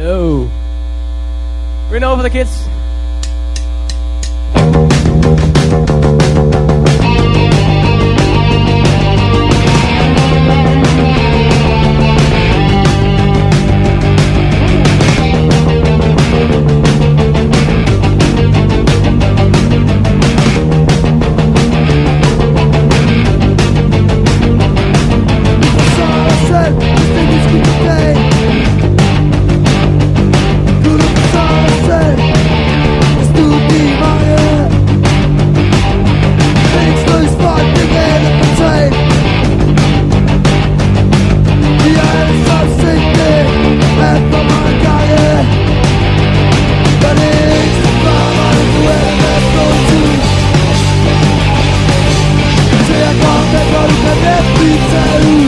No. Know for the kids. Kategorii te nie widzę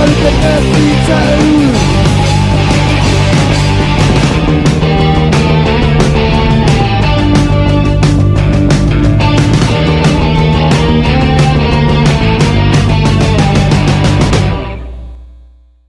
all the best we